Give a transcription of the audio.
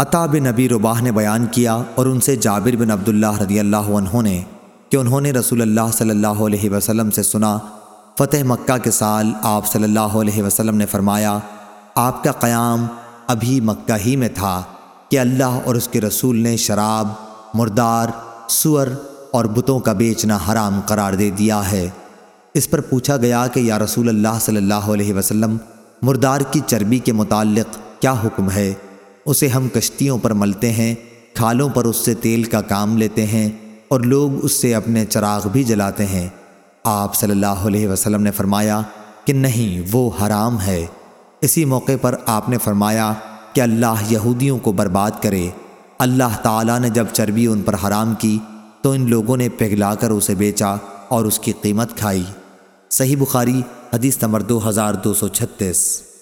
عطا بن نبی رباہ نے بیان کیا اور ان سے جابر بن عبداللہ رضی اللہ عنہ نے کہ انہوں نے رسول اللہ صلی اللہ علیہ وسلم سے سنا، فتح مکہ کے سال آپ صلی اللہ علیہ وسلم نے فرمایا، آپ کا قیام ابھی مکہ ہی میں تھا کہ اللہ اور اس کے رسول نے شراب، مردار، سور اور بتوں کا بیچنا حرام قرار دے دیا ہے۔ اس پر پوچھا گیا کہ یا رسول اللہ صلی اللہ علیہ وسلم، مردار کی چربی کے متعلق کیا حکم ہے؟ اسے ہم کشتیوں پر ملتے ہیں، کھالوں پر اس سے تیل کا کام لیتے ہیں اور لوگ اس سے اپنے چراغ بھی جلاتے ہیں۔ آپ صلی اللہ علیہ وسلم نے فرمایا کہ نہیں، وہ حرام ہے۔ اسی موقع پر آپ نے فرمایا کہ اللہ یہودیوں کو برباد کرے۔ اللہ تعالیٰ نے جب چربی ان پر حرام کی تو ان لوگوں نے پگھلا کر اسے بیچا اور اس کی قیمت کھائی۔ صحیح بخاری، حدیث نمبر دو ہزار دو سو چھتیس۔